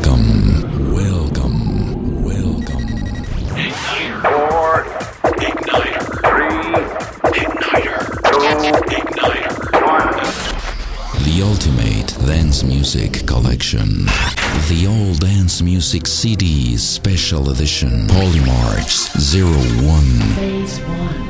Welcome, welcome, welcome. Igniter. Four. Igniter. Three. Igniter. Two. Igniter. One. The ultimate dance music collection. The All Dance Music CD Special Edition. Polymarch 01. Phase 1.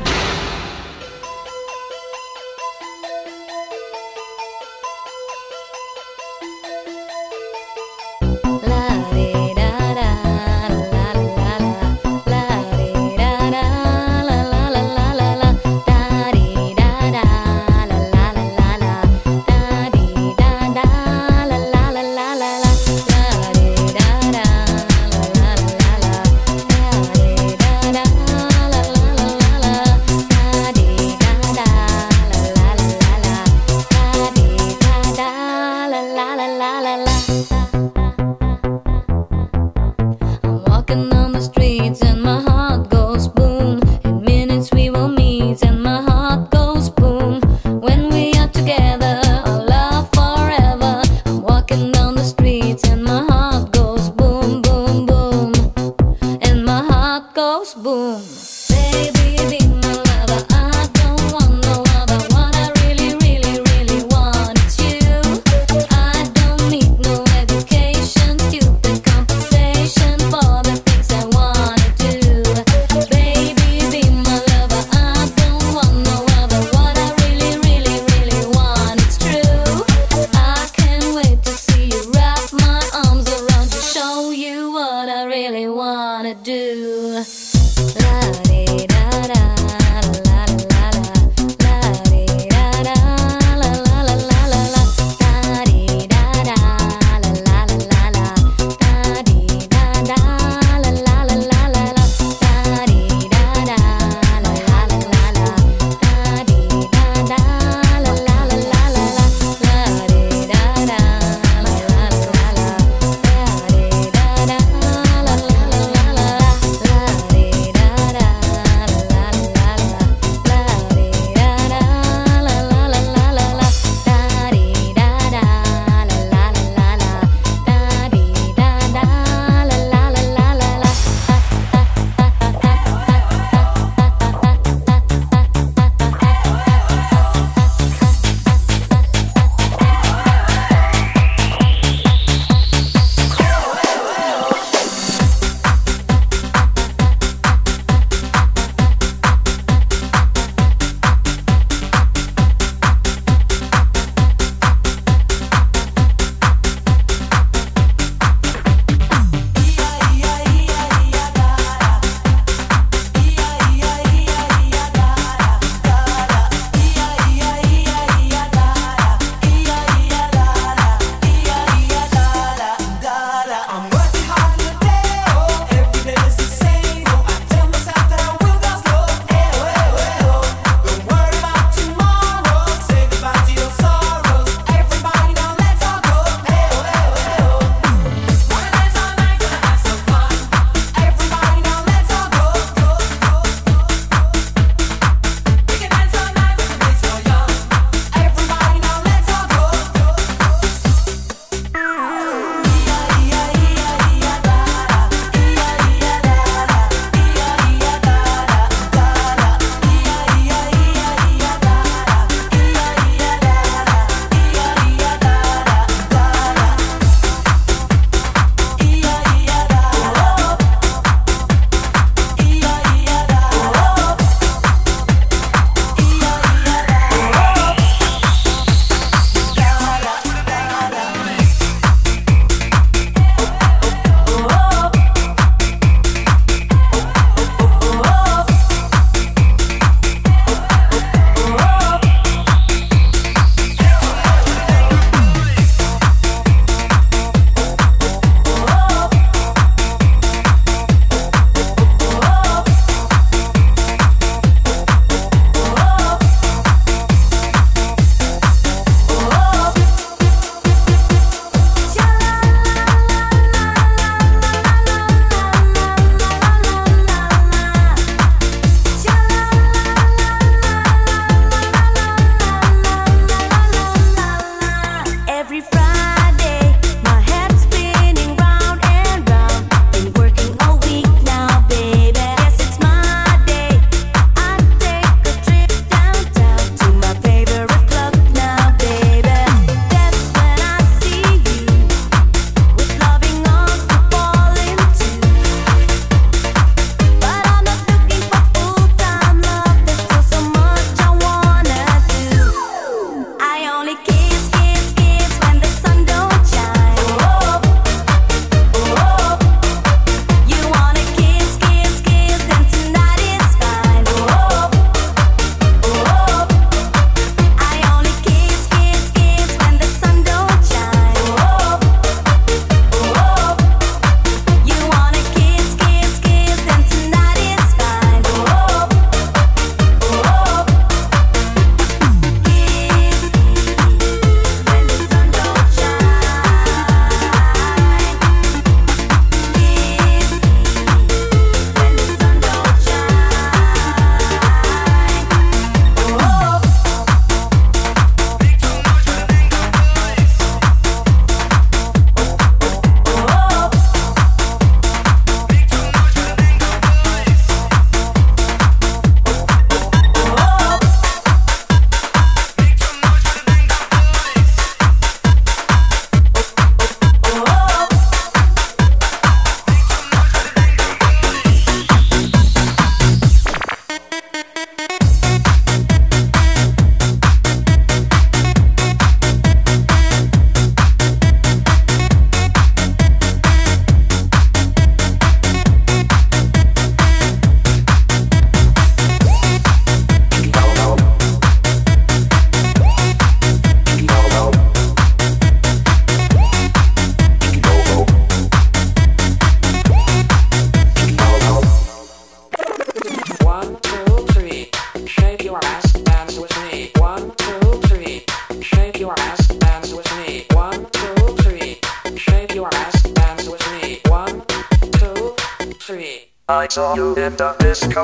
Three. I saw you in the disco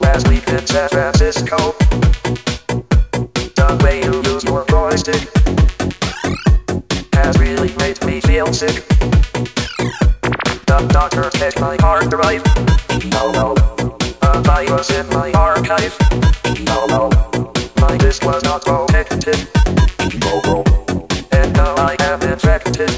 last week in San Francisco. The way you use your joystick has really made me feel sick. The doctor checked my hard drive. No, no. A virus in my archive. No, no. My disk was not protected. No, no. And now I am infected.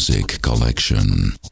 Music Collection.